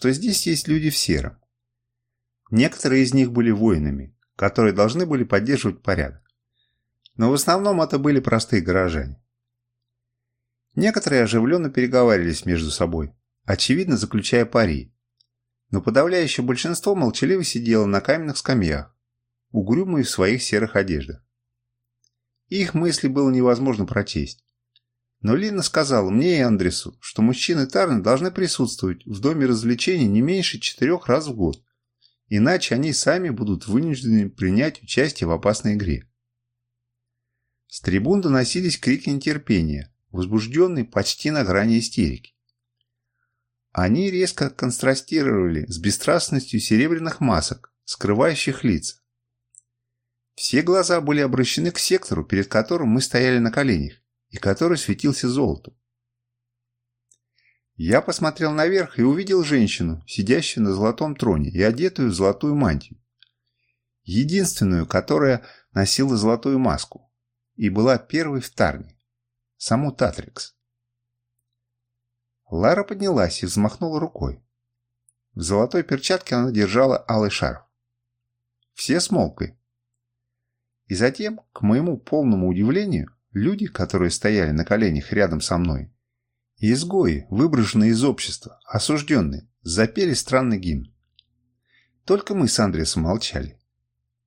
что здесь есть люди в сером. Некоторые из них были воинами, которые должны были поддерживать порядок. Но в основном это были простые горожане. Некоторые оживленно переговаривались между собой, очевидно заключая пари. Но подавляющее большинство молчаливо сидело на каменных скамьях, угрюмые в своих серых одеждах. Их мысли было невозможно прочесть. Но Лина сказала мне и Андресу, что мужчины Тарны должны присутствовать в доме развлечений не меньше четырех раз в год, иначе они сами будут вынуждены принять участие в опасной игре. С трибун доносились крики нетерпения, возбужденные почти на грани истерики. Они резко контрастировали с бесстрастностью серебряных масок, скрывающих лица. Все глаза были обращены к сектору, перед которым мы стояли на коленях, и который светился золотом. Я посмотрел наверх и увидел женщину, сидящую на золотом троне и одетую в золотую мантию. Единственную, которая носила золотую маску и была первой в Тарне. Саму Татрикс. Лара поднялась и взмахнула рукой. В золотой перчатке она держала алый шарф. Все смолкли. И затем, к моему полному удивлению, люди, которые стояли на коленях рядом со мной, изгои, выброшенные из общества, осужденные, запели странный гимн. Только мы с Андресом молчали.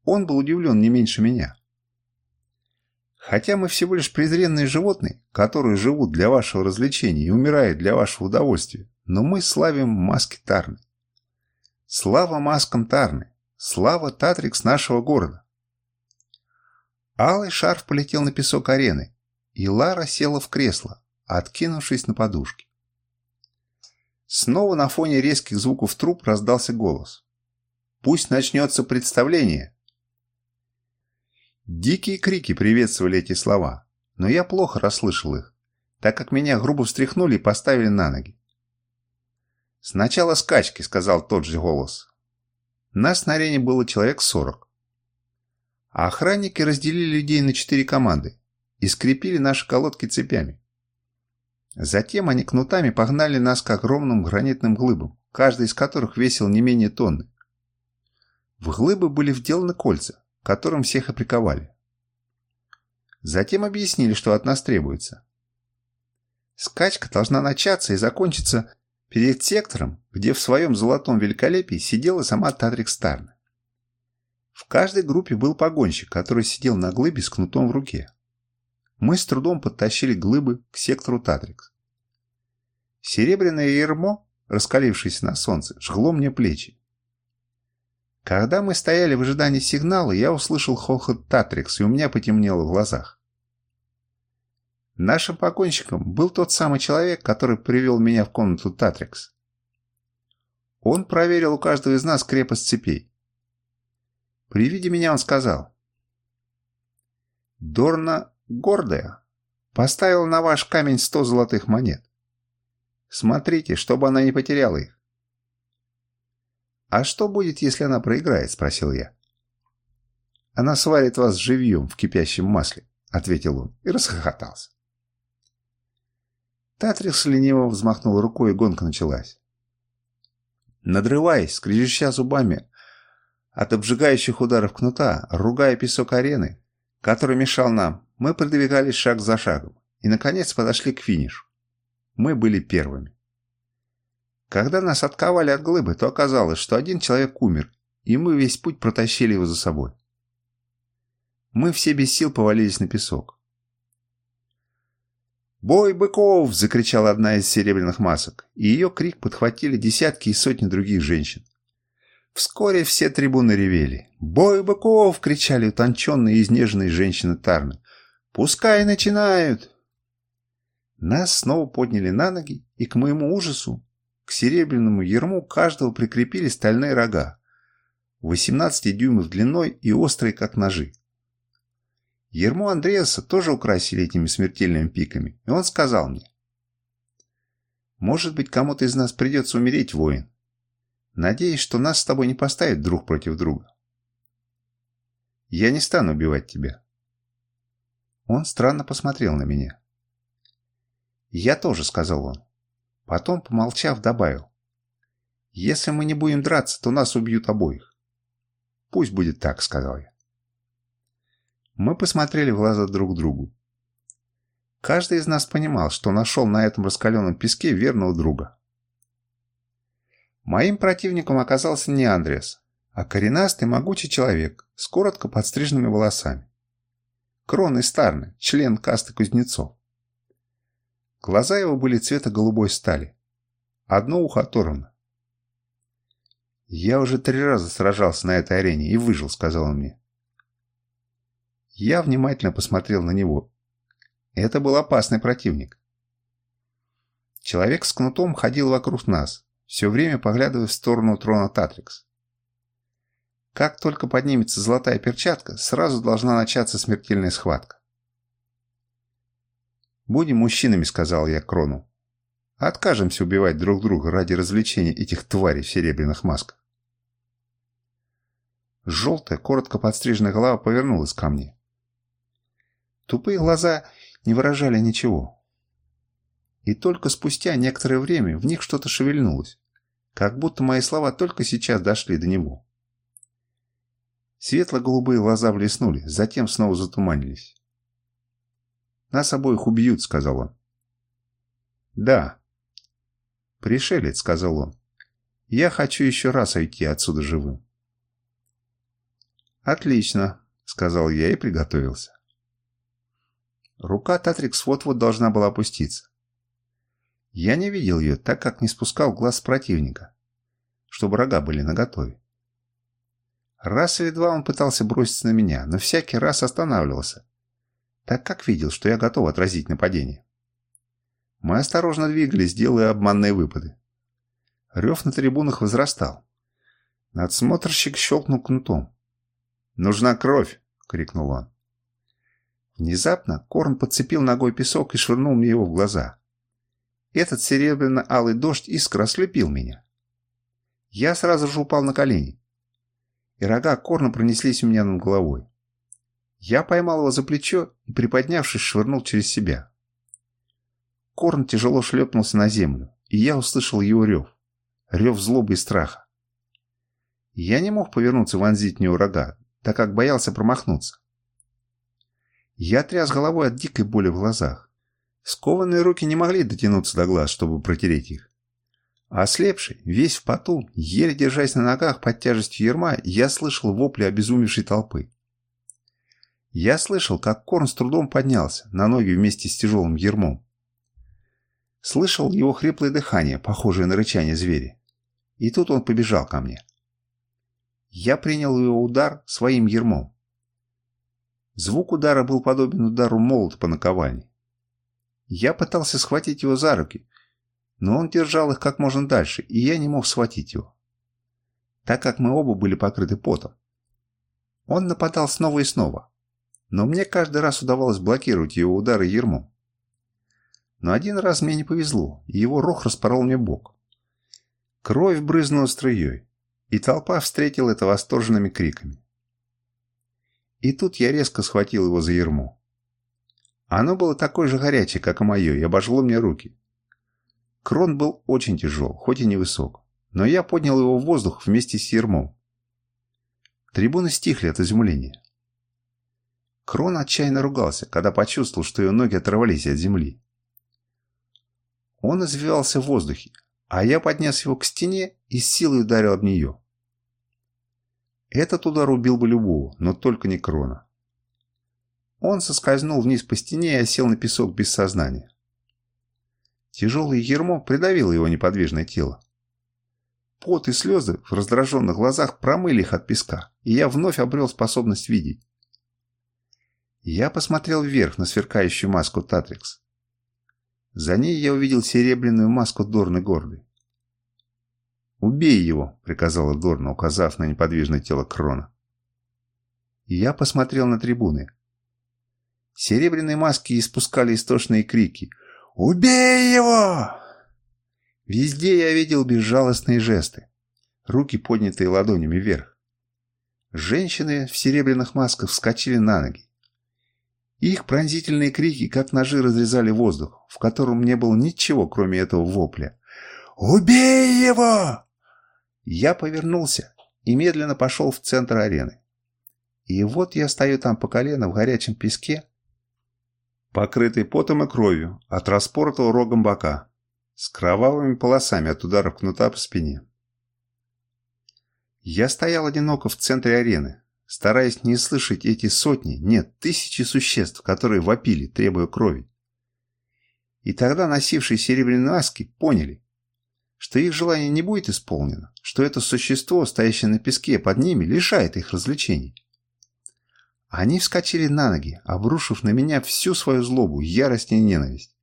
Он был удивлен не меньше меня. Хотя мы всего лишь презренные животные, которые живут для вашего развлечения и умирают для вашего удовольствия, но мы славим маски Тарны. Слава маскам Тарны! Слава Татрикс нашего города! Алый шарф полетел на песок арены, и Лара села в кресло, откинувшись на подушке. Снова на фоне резких звуков труб раздался голос. «Пусть начнется представление!» Дикие крики приветствовали эти слова, но я плохо расслышал их, так как меня грубо встряхнули и поставили на ноги. «Сначала скачки», — сказал тот же голос. Нас на арене было человек сорок а охранники разделили людей на четыре команды и скрепили наши колодки цепями. Затем они кнутами погнали нас к огромным гранитным глыбам, каждый из которых весил не менее тонны. В глыбы были вделаны кольца, которым всех и. Затем объяснили, что от нас требуется. Скачка должна начаться и закончиться перед сектором, где в своем золотом великолепии сидела сама Татрик Старна. В каждой группе был погонщик, который сидел на глыбе с кнутом в руке. Мы с трудом подтащили глыбы к сектору Татрикс. Серебряное ермо, раскалившееся на солнце, жгло мне плечи. Когда мы стояли в ожидании сигнала, я услышал хохот Татрикс, и у меня потемнело в глазах. Нашим погонщиком был тот самый человек, который привел меня в комнату Татрикс. Он проверил у каждого из нас крепость цепей. При виде меня он сказал. Дорна гордая поставила на ваш камень сто золотых монет. Смотрите, чтобы она не потеряла их. «А что будет, если она проиграет?» – спросил я. «Она сварит вас живьем в кипящем масле», – ответил он и расхохотался. Татрис лениво взмахнул рукой, и гонка началась. Надрываясь, скрежеща зубами, от обжигающих ударов кнута, ругая песок арены, который мешал нам, мы продвигались шаг за шагом и, наконец, подошли к финишу. Мы были первыми. Когда нас отковали от глыбы, то оказалось, что один человек умер, и мы весь путь протащили его за собой. Мы все без сил повалились на песок. «Бой быков!» – закричала одна из серебряных масок, и ее крик подхватили десятки и сотни других женщин. Вскоре все трибуны ревели. «Бой быков!» — кричали утонченные и изнеженные женщины Тарны. «Пускай начинают!» Нас снова подняли на ноги, и, к моему ужасу, к серебряному ерму каждого прикрепили стальные рога, 18 дюймов длиной и острые, как ножи. Ерму Андреаса тоже украсили этими смертельными пиками, и он сказал мне, «Может быть, кому-то из нас придется умереть, воин, Надеюсь, что нас с тобой не поставят друг против друга. Я не стану убивать тебя. Он странно посмотрел на меня. Я тоже, сказал он. Потом, помолчав, добавил. Если мы не будем драться, то нас убьют обоих. Пусть будет так, сказал я. Мы посмотрели в глаза друг другу. Каждый из нас понимал, что нашел на этом раскаленном песке верного друга. Моим противником оказался не Андреас, а коренастый могучий человек с коротко подстриженными волосами. Крон из Старны, член касты кузнецов. Глаза его были цвета голубой стали. Одно ухо оторвано. «Я уже три раза сражался на этой арене и выжил», — сказал он мне. Я внимательно посмотрел на него. Это был опасный противник. Человек с кнутом ходил вокруг нас, все время поглядывая в сторону трона Татрикс. Как только поднимется золотая перчатка, сразу должна начаться смертельная схватка. «Будем мужчинами», — сказал я Крону. «Откажемся убивать друг друга ради развлечения этих тварей в серебряных масках». Желтая, коротко подстриженная голова повернулась ко мне. Тупые глаза не выражали ничего. И только спустя некоторое время в них что-то шевельнулось, как будто мои слова только сейчас дошли до него. Светло-голубые глаза блеснули, затем снова затуманились. «Нас обоих убьют», — сказал он. «Да». «Пришелец», — сказал он. «Я хочу еще раз уйти отсюда живым». «Отлично», — сказал я и приготовился. Рука Татрикс вот-вот должна была опуститься. Я не видел ее, так как не спускал глаз противника, чтобы рога были наготове. Раз или два он пытался броситься на меня, но всякий раз останавливался, так как видел, что я готов отразить нападение. Мы осторожно двигались, делая обманные выпады. Рев на трибунах возрастал. Надсмотрщик щелкнул кнутом. «Нужна кровь!» — крикнул он. Внезапно Корн подцепил ногой песок и швырнул мне его в глаза. Этот серебряно-алый дождь искра ослепил меня. Я сразу же упал на колени и рога корна пронеслись у меня над головой. Я поймал его за плечо и, приподнявшись, швырнул через себя. Корн тяжело шлепнулся на землю, и я услышал его рев. Рев злобы и страха. Я не мог повернуться и вонзить в него рога, так как боялся промахнуться. Я тряс головой от дикой боли в глазах. Скованные руки не могли дотянуться до глаз, чтобы протереть их. Ослепший, весь в поту, еле держась на ногах под тяжестью ерма, я слышал вопли обезумевшей толпы. Я слышал, как Корн с трудом поднялся на ноги вместе с тяжелым ермом. Слышал его хриплое дыхание, похожее на рычание зверя. И тут он побежал ко мне. Я принял его удар своим ермом. Звук удара был подобен удару молота по наковальне. Я пытался схватить его за руки, но он держал их как можно дальше, и я не мог схватить его, так как мы оба были покрыты потом. Он нападал снова и снова, но мне каждый раз удавалось блокировать его удары ермом. Но один раз мне не повезло, и его рог распорол мне бок. Кровь брызнула струей, и толпа встретила это восторженными криками. И тут я резко схватил его за ермо. Оно было такое же горячее, как и мое, и обожгло мне руки. Крон был очень тяжел, хоть и невысок, но я поднял его в воздух вместе с ермом. Трибуны стихли от изумления. Крон отчаянно ругался, когда почувствовал, что его ноги оторвались от земли. Он извивался в воздухе, а я поднес его к стене и силой ударил об нее. Этот удар убил бы любого, но только не Крона. Он соскользнул вниз по стене и осел на песок без сознания. Тяжелое ермо придавило его неподвижное тело. Пот и слезы в раздраженных глазах промыли их от песка, и я вновь обрел способность видеть. Я посмотрел вверх на сверкающую маску Татрикс. За ней я увидел серебряную маску Дорны Гордой. «Убей его!» — приказала Дорна, указав на неподвижное тело Крона. Я посмотрел на трибуны. Серебряные маски испускали истошные крики — «Убей его!» Везде я видел безжалостные жесты. Руки, поднятые ладонями вверх. Женщины в серебряных масках вскочили на ноги. Их пронзительные крики, как ножи, разрезали воздух, в котором не было ничего, кроме этого вопля. «Убей его!» Я повернулся и медленно пошел в центр арены. И вот я стою там по колено в горячем песке, покрытый потом и кровью от распоротого рогом бока, с кровавыми полосами от ударов кнута по спине. Я стоял одиноко в центре арены, стараясь не слышать эти сотни, нет, тысячи существ, которые вопили, требуя крови. И тогда носившие серебряные маски поняли, что их желание не будет исполнено, что это существо, стоящее на песке под ними, лишает их развлечений. Они вскочили на ноги, обрушив на меня всю свою злобу, ярость и ненависть.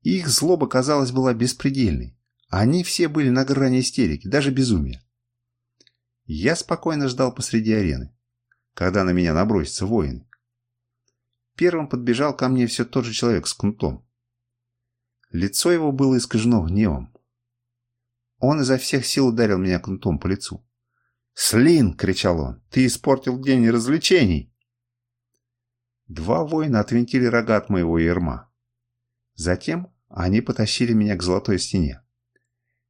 Их злоба, казалось, была беспредельной. Они все были на грани истерики, даже безумия. Я спокойно ждал посреди арены, когда на меня набросятся воины. Первым подбежал ко мне все тот же человек с кнутом. Лицо его было искажено гневом. Он изо всех сил ударил меня кнутом по лицу. «Слин!» — кричал он. «Ты испортил день развлечений!» Два воина отвинтили рога от моего ерма. Затем они потащили меня к золотой стене.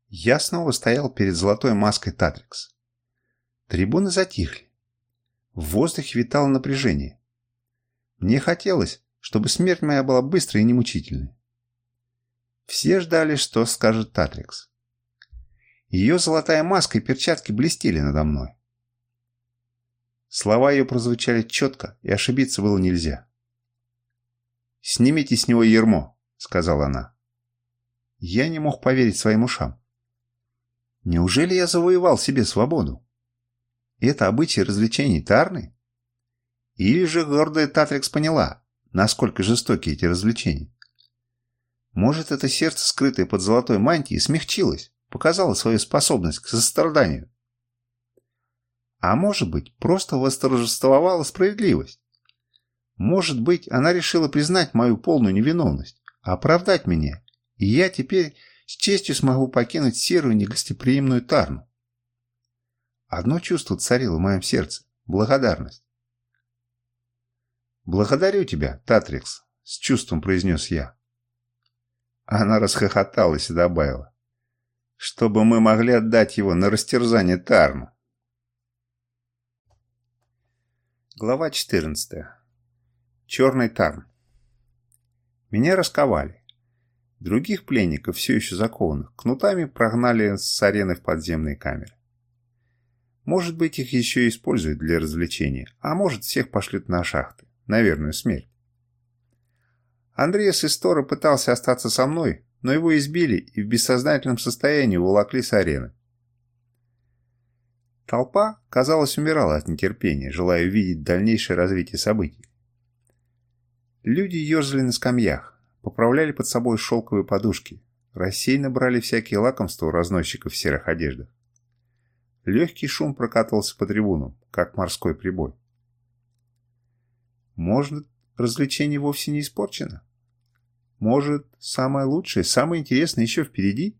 Я снова стоял перед золотой маской Татрикс. Трибуны затихли. В воздухе витало напряжение. Мне хотелось, чтобы смерть моя была быстрой и немучительной. Все ждали, что скажет Татрикс. Ее золотая маска и перчатки блестели надо мной. Слова ее прозвучали четко, и ошибиться было нельзя. «Снимите с него ермо», — сказала она. Я не мог поверить своим ушам. Неужели я завоевал себе свободу? Это обычай развлечений Тарны? Или же гордая Татрикс поняла, насколько жестоки эти развлечения? Может, это сердце, скрытое под золотой мантией, смягчилось? Показала свою способность к состраданию. А может быть, просто восторжествовала справедливость. Может быть, она решила признать мою полную невиновность, оправдать меня, и я теперь с честью смогу покинуть серую негостеприимную Тарну. Одно чувство царило в моем сердце – благодарность. «Благодарю тебя, Татрикс», – с чувством произнес я. Она расхохоталась и добавила чтобы мы могли отдать его на растерзание Тарну. Глава 14. Черный Тарн. Меня расковали. Других пленников, все еще закованных, кнутами прогнали с арены в подземные камеры. Может быть, их еще используют для развлечения, а может, всех пошлют на шахты, на верную смерть. Андреас Истора пытался остаться со мной, но его избили и в бессознательном состоянии уволокли с арены. Толпа, казалось, умирала от нетерпения, желая увидеть дальнейшее развитие событий. Люди ерзали на скамьях, поправляли под собой шелковые подушки, рассеянно брали всякие лакомства у разносчиков в серых одеждах. Легкий шум прокатывался по трибунам, как морской прибой. Может, развлечение вовсе не испорчено? Может, самое лучшее, самое интересное еще впереди?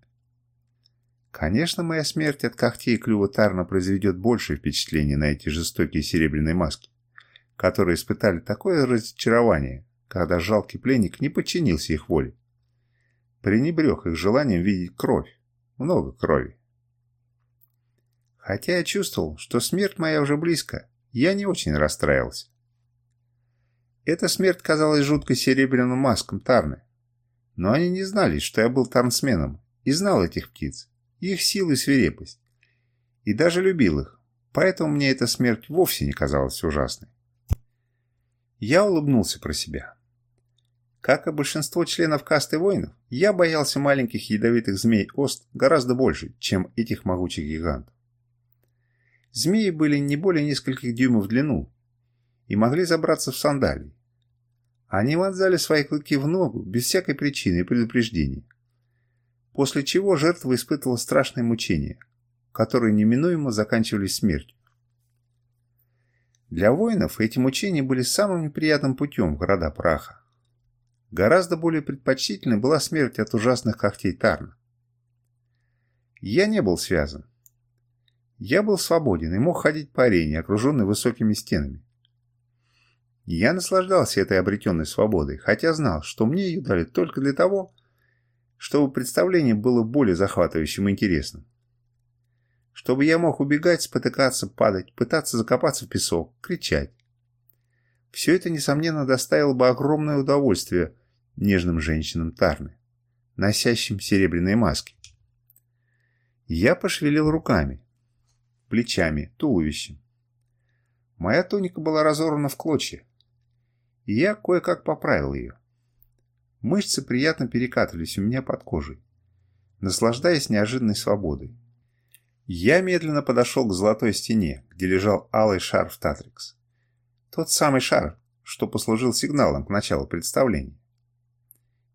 Конечно, моя смерть от когтей и клюва Тарна произведет большее впечатление на эти жестокие серебряные маски, которые испытали такое разочарование, когда жалкий пленник не подчинился их воле. Пренебрег их желанием видеть кровь, много крови. Хотя я чувствовал, что смерть моя уже близко, я не очень расстраивался. Эта смерть казалась жуткой серебряным маском Тарны, но они не знали, что я был тарнсменом и знал этих птиц, их силу и свирепость. И даже любил их, поэтому мне эта смерть вовсе не казалась ужасной. Я улыбнулся про себя. Как и большинство членов касты воинов, я боялся маленьких ядовитых змей-ост гораздо больше, чем этих могучих гигантов. Змеи были не более нескольких дюймов в длину и могли забраться в сандалии. Они вонзали свои клыки в ногу без всякой причины и предупреждения. После чего жертва испытывала страшные мучения, которые неминуемо заканчивались смертью. Для воинов эти мучения были самым неприятным путем в города праха. Гораздо более предпочтительной была смерть от ужасных когтей Тарна. Я не был связан. Я был свободен и мог ходить по арене, окруженной высокими стенами. Я наслаждался этой обретенной свободой, хотя знал, что мне ее дали только для того, чтобы представление было более захватывающим и интересным. чтобы я мог убегать, спотыкаться, падать, пытаться закопаться в песок, кричать. Все это, несомненно, доставило бы огромное удовольствие нежным женщинам Тарны, носящим серебряные маски. Я пошевелил руками, плечами, туловищем. Моя туника была разорвана в клочья, и я кое-как поправил ее. Мышцы приятно перекатывались у меня под кожей, наслаждаясь неожиданной свободой. Я медленно подошел к золотой стене, где лежал алый шарф Татрикс. Тот самый шар, что послужил сигналом к началу представления.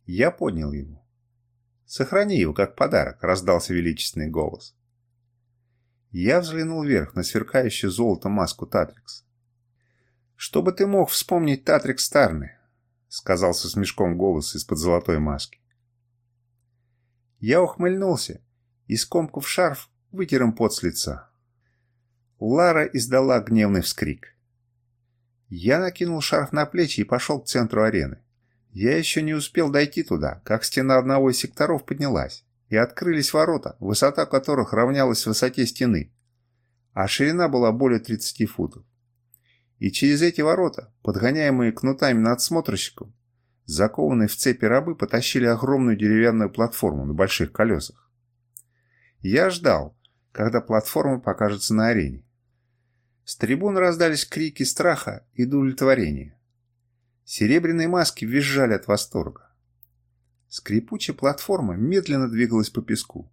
Я поднял его. «Сохрани его как подарок», — раздался величественный голос. Я взглянул вверх на сверкающую золотом маску Татрикс. «Чтобы ты мог вспомнить Татрикс Тарны», — сказал со смешком голос из-под золотой маски. Я ухмыльнулся и, скомкав шарф, вытер им пот с лица. Лара издала гневный вскрик. Я накинул шарф на плечи и пошел к центру арены. Я еще не успел дойти туда, как стена одного из секторов поднялась и открылись ворота, высота которых равнялась высоте стены, а ширина была более 30 футов. И через эти ворота, подгоняемые кнутами надсмотрщиком, закованные в цепи рабы потащили огромную деревянную платформу на больших колесах. Я ждал, когда платформа покажется на арене. С трибун раздались крики страха и удовлетворения. Серебряные маски визжали от восторга. Скрипучая платформа медленно двигалась по песку.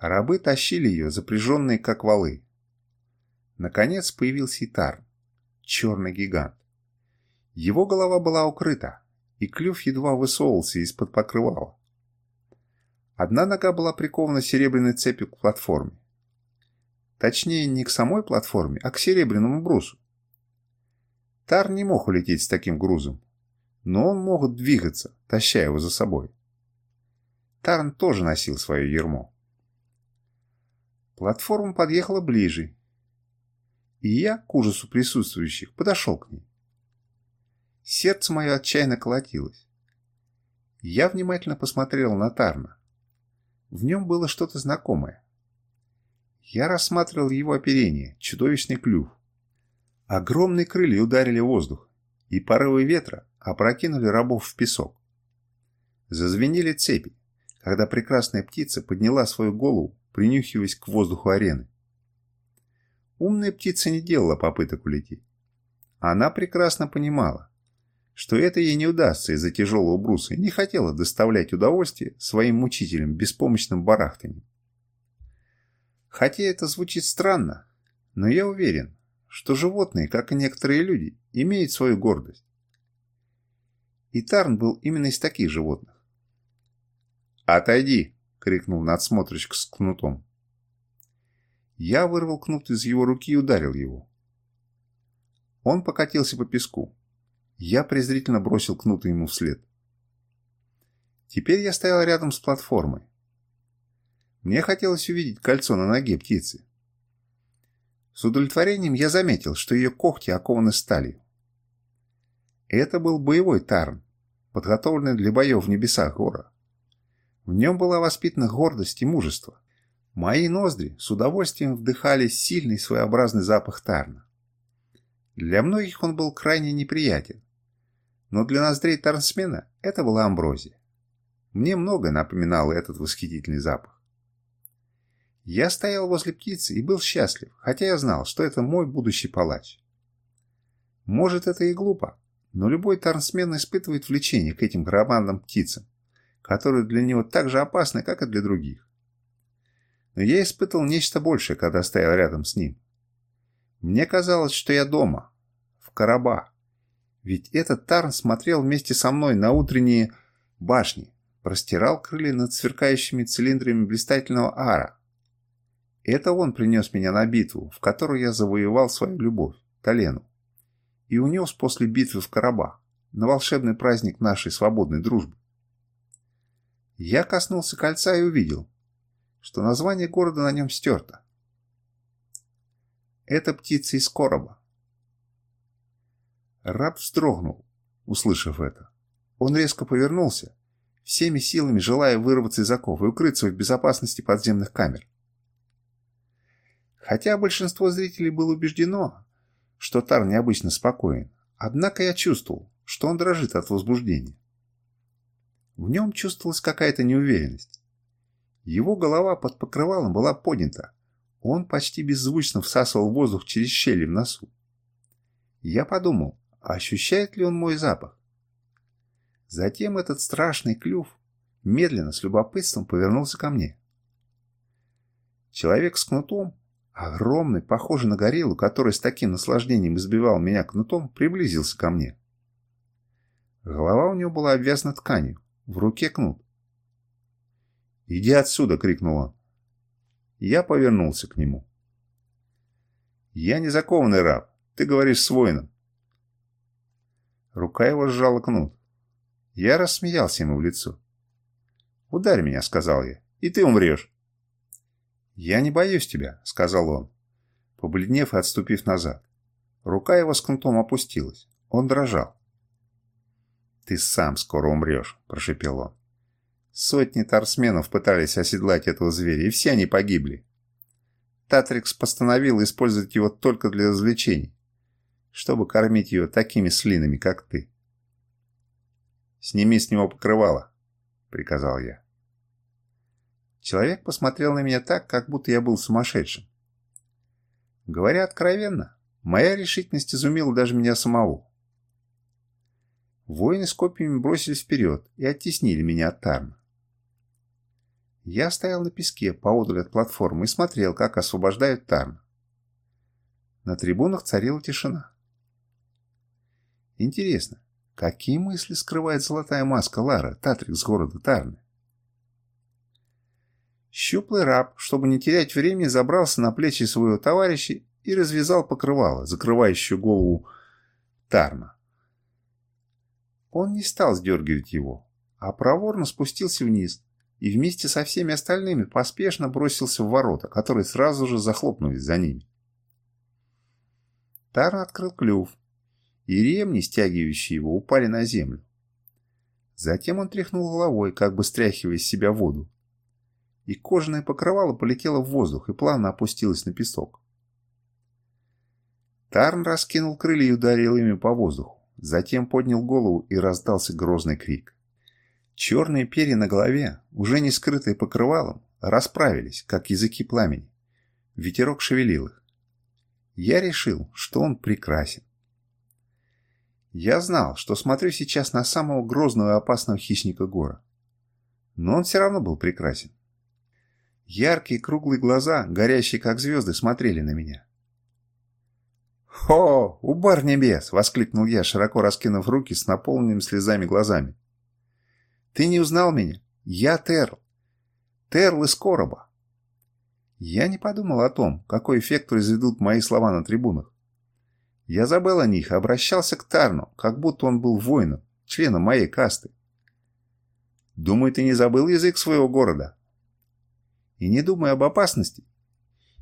Рабы тащили ее, запряженные как валы. Наконец появился Итар, черный гигант. Его голова была укрыта, и клюв едва высовывался из-под покрывала. Одна нога была прикована серебряной цепью к платформе. Точнее, не к самой платформе, а к серебряному брусу. Тар не мог улететь с таким грузом, но он мог двигаться, таща его за собой. Тарн тоже носил свое ермо. Платформа подъехала ближе, и я, к ужасу присутствующих, подошел к ней. Сердце мое отчаянно колотилось. Я внимательно посмотрел на Тарна. В нем было что-то знакомое. Я рассматривал его оперение, чудовищный клюв. Огромные крылья ударили воздух, и порывы ветра опрокинули рабов в песок. Зазвенели цепи, когда прекрасная птица подняла свою голову, принюхиваясь к воздуху арены. Умная птица не делала попыток улететь. Она прекрасно понимала, что это ей не удастся из-за тяжелого бруса и не хотела доставлять удовольствие своим мучителям беспомощным барахтанием. Хотя это звучит странно, но я уверен, что животные, как и некоторые люди, имеют свою гордость. И Тарн был именно из таких животных. «Отойди!» — крикнул надсмотрщик с кнутом. Я вырвал кнут из его руки и ударил его. Он покатился по песку. Я презрительно бросил кнут ему вслед. Теперь я стоял рядом с платформой. Мне хотелось увидеть кольцо на ноге птицы. С удовлетворением я заметил, что ее когти окованы сталью. Это был боевой тарн, подготовленный для боев в небесах гора. В нем была воспитана гордость и мужество. Мои ноздри с удовольствием вдыхали сильный своеобразный запах тарна. Для многих он был крайне неприятен, но для ноздрей тарнсмена это была амброзия. Мне многое напоминало этот восхитительный запах. Я стоял возле птицы и был счастлив, хотя я знал, что это мой будущий палач. Может, это и глупо, но любой тарнсмен испытывает влечение к этим громадным птицам, которые для него так же опасны, как и для других. Но я испытывал нечто большее, когда стоял рядом с ним. Мне казалось, что я дома, в Караба. Ведь этот Тарн смотрел вместе со мной на утренние башни, простирал крылья над сверкающими цилиндрами блистательного ара. Это он принес меня на битву, в которую я завоевал свою любовь, Талену, и унес после битвы в Караба, на волшебный праздник нашей свободной дружбы. Я коснулся кольца и увидел, что название города на нем стерто. Это птица из короба. Раб вздрогнул, услышав это. Он резко повернулся, всеми силами желая вырваться из оков и укрыться в безопасности подземных камер. Хотя большинство зрителей было убеждено, что Тар необычно спокоен, однако я чувствовал, что он дрожит от возбуждения. В нем чувствовалась какая-то неуверенность. Его голова под покрывалом была поднята, он почти беззвучно всасывал воздух через щели в носу. Я подумал, ощущает ли он мой запах? Затем этот страшный клюв медленно, с любопытством повернулся ко мне. Человек с кнутом, огромный, похожий на гориллу, который с таким наслаждением избивал меня кнутом, приблизился ко мне. Голова у него была обвязана тканью, в руке кнут. «Иди отсюда!» — крикнул он. Я повернулся к нему. «Я не закованный раб. Ты говоришь с воином». Рука его сжала кнут. Я рассмеялся ему в лицо. «Ударь меня», — сказал я, — «и ты умрешь». «Я не боюсь тебя», — сказал он, побледнев и отступив назад. Рука его с кнутом опустилась. Он дрожал. «Ты сам скоро умрешь», — прошепел он. Сотни торсменов пытались оседлать этого зверя, и все они погибли. Татрикс постановил использовать его только для развлечений, чтобы кормить ее такими слинами, как ты. «Сними с него покрывало», — приказал я. Человек посмотрел на меня так, как будто я был сумасшедшим. Говоря откровенно, моя решительность изумила даже меня самого. Воины с копьями бросились вперед и оттеснили меня от Тарна. Я стоял на песке поодаль от платформы и смотрел, как освобождают Тарн. На трибунах царила тишина. Интересно, какие мысли скрывает золотая маска Лара, Татрик с города Тарны? Щуплый раб, чтобы не терять времени, забрался на плечи своего товарища и развязал покрывало, закрывающее голову Тарна. Он не стал сдергивать его, а проворно спустился вниз, и вместе со всеми остальными поспешно бросился в ворота, которые сразу же захлопнулись за ними. Тарн открыл клюв, и ремни, стягивающие его, упали на землю. Затем он тряхнул головой, как бы стряхивая из себя воду, и кожаное покрывало полетело в воздух и плавно опустилось на песок. Тарн раскинул крылья и ударил ими по воздуху, затем поднял голову и раздался грозный крик. Черные перья на голове, уже не скрытые покрывалом, расправились, как языки пламени. Ветерок шевелил их. Я решил, что он прекрасен. Я знал, что смотрю сейчас на самого грозного и опасного хищника гора. Но он все равно был прекрасен. Яркие круглые глаза, горящие как звезды, смотрели на меня. «Хо! Убар небес!» — воскликнул я, широко раскинув руки с наполненными слезами глазами. Ты не узнал меня? Я Терл. Терл из короба. Я не подумал о том, какой эффект произведут мои слова на трибунах. Я забыл о них и обращался к Тарну, как будто он был воином, членом моей касты. Думаю, ты не забыл язык своего города. И не думая об опасности,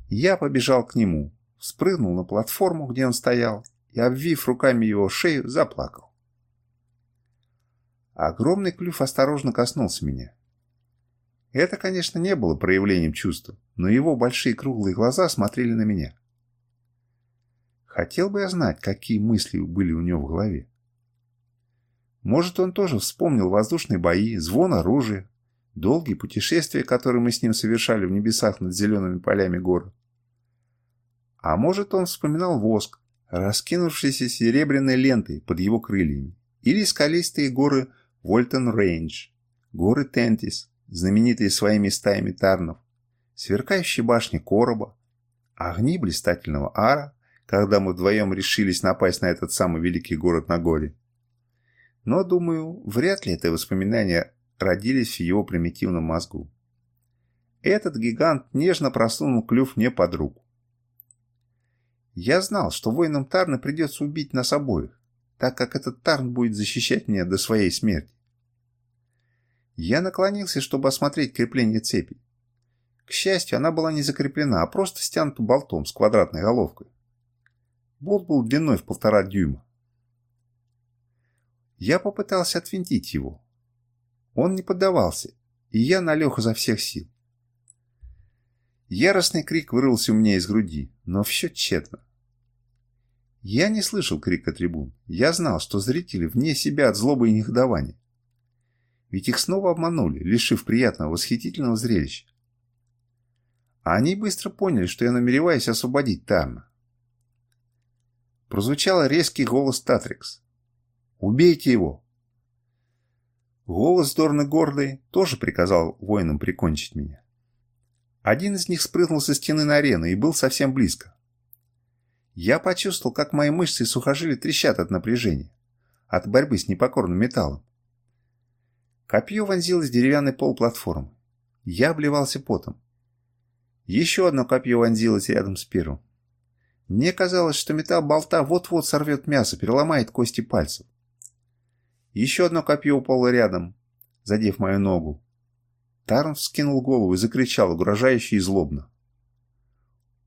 я побежал к нему, спрыгнул на платформу, где он стоял, и, обвив руками его шею, заплакал. Огромный клюв осторожно коснулся меня. Это, конечно, не было проявлением чувства, но его большие круглые глаза смотрели на меня. Хотел бы я знать, какие мысли были у него в голове. Может, он тоже вспомнил воздушные бои, звон оружия, долгие путешествия, которые мы с ним совершали в небесах над зелеными полями гор. А может, он вспоминал воск, раскинувшийся серебряной лентой под его крыльями, или скалистые горы Вольтон Рейндж, горы Тентис, знаменитые своими стаями тарнов, сверкающие башни Короба, огни блистательного Ара, когда мы вдвоем решились напасть на этот самый великий город на горе. Но, думаю, вряд ли это воспоминания родились в его примитивном мозгу. Этот гигант нежно просунул клюв мне под руку. Я знал, что воинам Тарны придется убить нас обоих, так как этот Тарн будет защищать меня до своей смерти. Я наклонился, чтобы осмотреть крепление цепи. К счастью, она была не закреплена, а просто стянута болтом с квадратной головкой. Болт был длиной в полтора дюйма. Я попытался отвинтить его. Он не поддавался, и я налег изо всех сил. Яростный крик вырвался у меня из груди, но все тщетно. Я не слышал крика трибун. Я знал, что зрители вне себя от злобы и негодования. Ведь их снова обманули, лишив приятного восхитительного зрелища. А они быстро поняли, что я намереваюсь освободить Тарна. Прозвучал резкий голос Татрикс. «Убейте его!» Голос Дорна Гордой тоже приказал воинам прикончить меня. Один из них спрыгнул со стены на арену и был совсем близко. Я почувствовал, как мои мышцы и сухожилия трещат от напряжения, от борьбы с непокорным металлом. Копье вонзилось в деревянный пол платформы. Я обливался потом. Еще одно копье вонзилось рядом с первым. Мне казалось, что металл болта вот-вот сорвет мясо, переломает кости пальцев. Еще одно копье упало рядом, задев мою ногу. Тарн вскинул голову и закричал, угрожающе и злобно.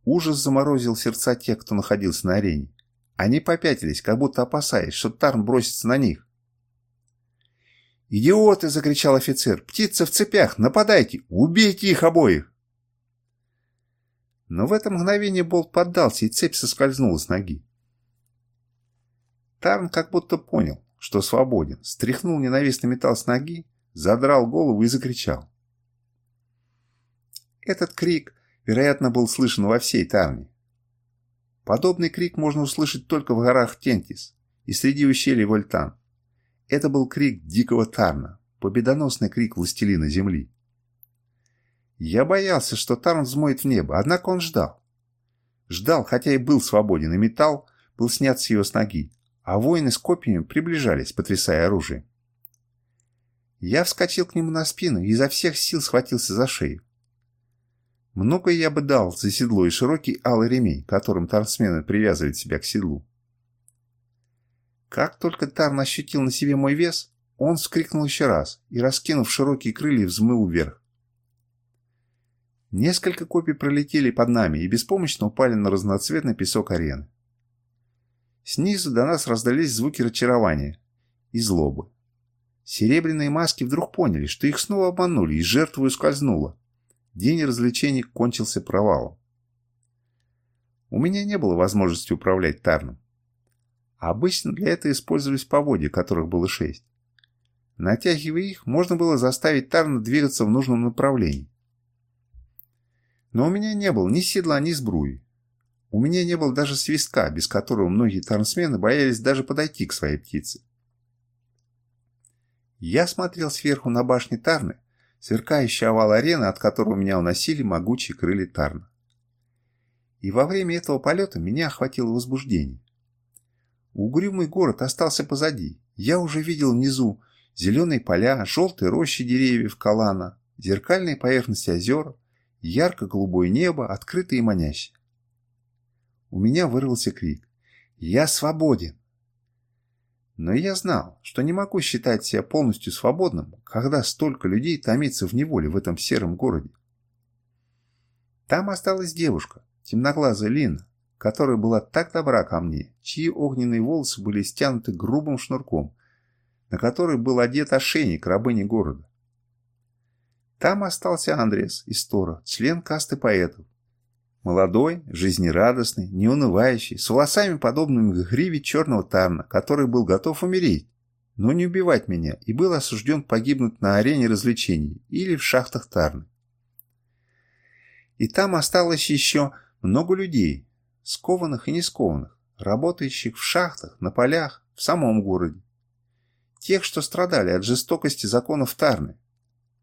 Ужас заморозил сердца тех, кто находился на арене. Они попятились, как будто опасаясь, что Тарн бросится на них. «Идиоты!» — закричал офицер. «Птица в цепях! Нападайте! Убейте их обоих!» Но в это мгновение болт поддался, и цепь соскользнула с ноги. Тарн как будто понял, что свободен, стряхнул ненавистный металл с ноги, задрал голову и закричал. Этот крик, вероятно, был слышен во всей Тарне. Подобный крик можно услышать только в горах Тентис и среди ущелий Вольтан. Это был крик дикого Тарна, победоносный крик властелина земли. Я боялся, что Тарн взмоет в небо, однако он ждал. Ждал, хотя и был свободен, и металл был снят с его с ноги, а воины с копьями приближались, потрясая оружие. Я вскочил к нему на спину и изо всех сил схватился за шею. Много я бы дал за седло и широкий алый ремень, которым тарсмены привязывают себя к седлу. Как только Тарн ощутил на себе мой вес, он вскрикнул еще раз и, раскинув широкие крылья, взмыл вверх. Несколько копий пролетели под нами и беспомощно упали на разноцветный песок арены. Снизу до нас раздались звуки разочарования и злобы. Серебряные маски вдруг поняли, что их снова обманули, и жертва ускользнула. День развлечений кончился провалом. У меня не было возможности управлять Тарном. Обычно для этого использовались поводья, которых было шесть. Натягивая их, можно было заставить Тарна двигаться в нужном направлении. Но у меня не было ни седла, ни сбруи. У меня не было даже свистка, без которого многие тарнсмены боялись даже подойти к своей птице. Я смотрел сверху на башни Тарны, сверкающий овал арены, от которого меня уносили могучие крылья Тарна. И во время этого полета меня охватило возбуждение. Угрюмый город остался позади. Я уже видел внизу зеленые поля, желтые рощи деревьев Калана, зеркальные поверхности озер, ярко-голубое небо, открытое и манящее. У меня вырвался крик. «Я свободен!» Но я знал, что не могу считать себя полностью свободным, когда столько людей томится в неволе в этом сером городе. Там осталась девушка, темноглазая Лина, которая была так добра ко мне, чьи огненные волосы были стянуты грубым шнурком, на который был одет ошейник рабыни города. Там остался Андрес из Тора, член касты поэтов, Молодой, жизнерадостный, неунывающий, с волосами подобными к гриве черного тарна, который был готов умереть, но не убивать меня, и был осужден погибнуть на арене развлечений или в шахтах Тарны. И там осталось еще много людей, скованных и не скованных, работающих в шахтах, на полях, в самом городе. Тех, что страдали от жестокости законов Тарны,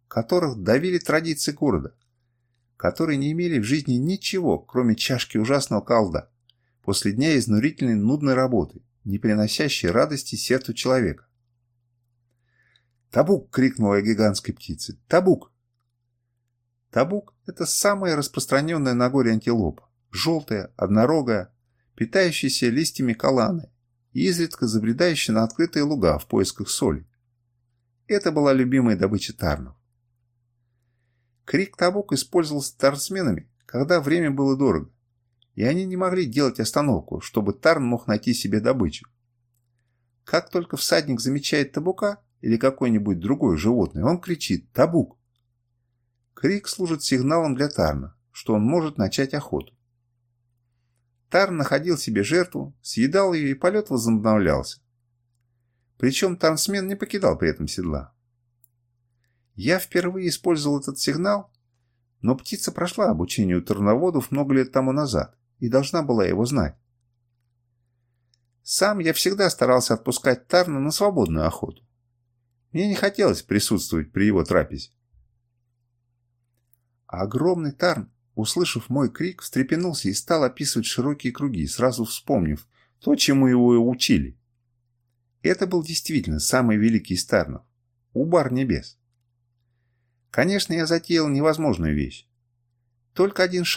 которых давили традиции города, которые не имели в жизни ничего, кроме чашки ужасного колда, после дня изнурительной нудной работы, не приносящей радости сердцу человека. «Табук!» — крикнула я гигантской птице. «Табук!» Табук — это самая распространенная на горе антилопа. Желтая, однорогая, питающаяся листьями каланы и изредка забредающая на открытые луга в поисках соли. Это была любимая добыча тарнов. Крик табук использовался тарсменами, когда время было дорого, и они не могли делать остановку, чтобы Тарн мог найти себе добычу. Как только всадник замечает табука или какое-нибудь другое животное, он кричит «Табук!». Крик служит сигналом для Тарна, что он может начать охоту. Тарн находил себе жертву, съедал ее, и полет возобновлялся. Причем тарнсмен не покидал при этом седла. Я впервые использовал этот сигнал, но птица прошла обучение у тарноводов много лет тому назад и должна была его знать. Сам я всегда старался отпускать Тарна на свободную охоту. Мне не хотелось присутствовать при его трапезе. А огромный Тарн, услышав мой крик, встрепенулся и стал описывать широкие круги, сразу вспомнив то, чему его учили. Это был действительно самый великий из Тарнов – Убар Небес. Конечно, я затеял невозможную вещь. Только один